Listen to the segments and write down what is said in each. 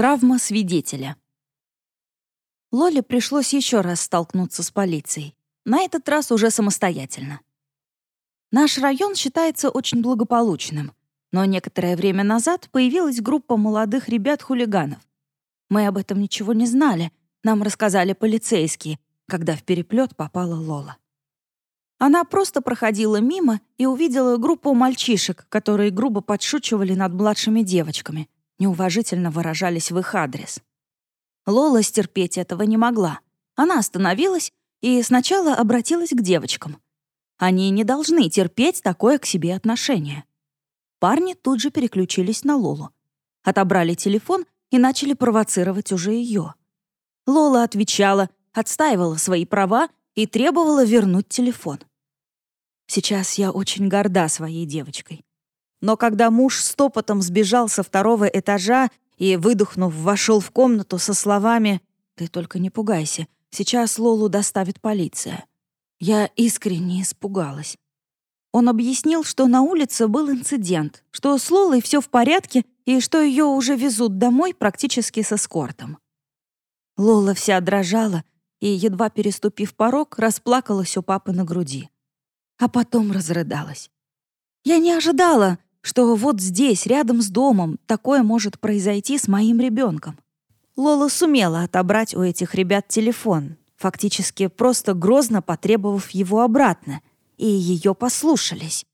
Травма свидетеля. Лоле пришлось еще раз столкнуться с полицией. На этот раз уже самостоятельно. Наш район считается очень благополучным, но некоторое время назад появилась группа молодых ребят-хулиганов. Мы об этом ничего не знали, нам рассказали полицейские, когда в переплет попала Лола. Она просто проходила мимо и увидела группу мальчишек, которые грубо подшучивали над младшими девочками — неуважительно выражались в их адрес. Лола стерпеть этого не могла. Она остановилась и сначала обратилась к девочкам. Они не должны терпеть такое к себе отношение. Парни тут же переключились на Лолу. Отобрали телефон и начали провоцировать уже ее. Лола отвечала, отстаивала свои права и требовала вернуть телефон. Сейчас я очень горда своей девочкой. Но когда муж стопотом сбежал со второго этажа и, выдохнув, вошел в комнату со словами «Ты только не пугайся, сейчас Лолу доставит полиция», я искренне испугалась. Он объяснил, что на улице был инцидент, что с Лолой все в порядке и что ее уже везут домой практически с эскортом. Лола вся дрожала и, едва переступив порог, расплакалась у папы на груди. А потом разрыдалась. «Я не ожидала, что вот здесь, рядом с домом, такое может произойти с моим ребенком. Лола сумела отобрать у этих ребят телефон, фактически просто грозно потребовав его обратно, и ее послушались.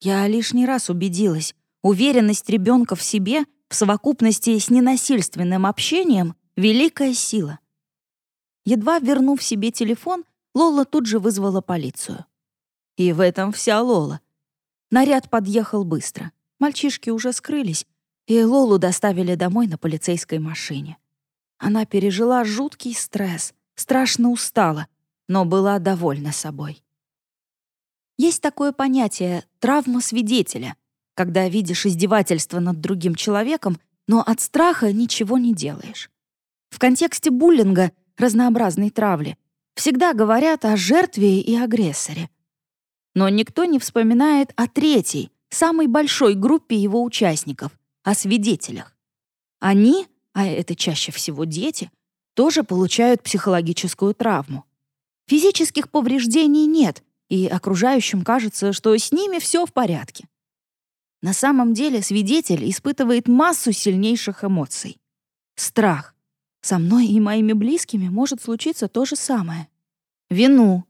Я лишний раз убедилась, уверенность ребенка в себе в совокупности с ненасильственным общением — великая сила. Едва вернув себе телефон, Лола тут же вызвала полицию. И в этом вся Лола. Наряд подъехал быстро. Мальчишки уже скрылись, и Лолу доставили домой на полицейской машине. Она пережила жуткий стресс, страшно устала, но была довольна собой. Есть такое понятие «травма свидетеля», когда видишь издевательство над другим человеком, но от страха ничего не делаешь. В контексте буллинга, разнообразной травли, всегда говорят о жертве и агрессоре. Но никто не вспоминает о третьей, самой большой группе его участников, о свидетелях. Они, а это чаще всего дети, тоже получают психологическую травму. Физических повреждений нет, и окружающим кажется, что с ними все в порядке. На самом деле свидетель испытывает массу сильнейших эмоций. Страх. Со мной и моими близкими может случиться то же самое. Вину,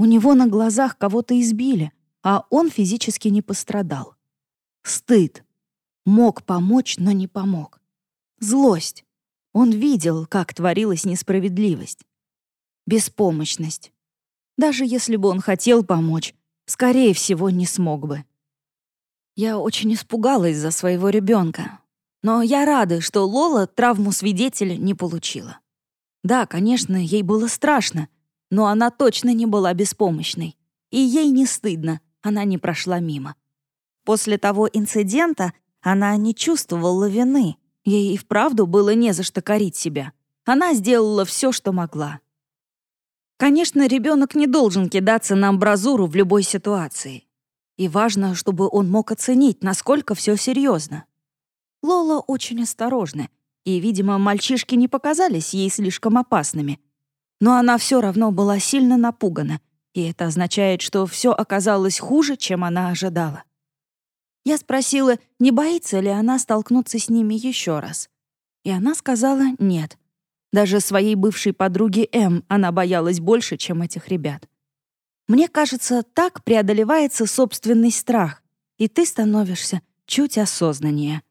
у него на глазах кого-то избили, а он физически не пострадал. Стыд. Мог помочь, но не помог. Злость. Он видел, как творилась несправедливость. Беспомощность. Даже если бы он хотел помочь, скорее всего, не смог бы. Я очень испугалась за своего ребенка, но я рада, что Лола травму свидетеля не получила. Да, конечно, ей было страшно — но она точно не была беспомощной. И ей не стыдно, она не прошла мимо. После того инцидента она не чувствовала вины. Ей и вправду было не за что корить себя. Она сделала все, что могла. Конечно, ребенок не должен кидаться на амбразуру в любой ситуации. И важно, чтобы он мог оценить, насколько все серьезно. Лола очень осторожна, и, видимо, мальчишки не показались ей слишком опасными — но она все равно была сильно напугана, и это означает, что все оказалось хуже, чем она ожидала. Я спросила, не боится ли она столкнуться с ними еще раз. И она сказала «нет». Даже своей бывшей подруге М она боялась больше, чем этих ребят. Мне кажется, так преодолевается собственный страх, и ты становишься чуть осознаннее.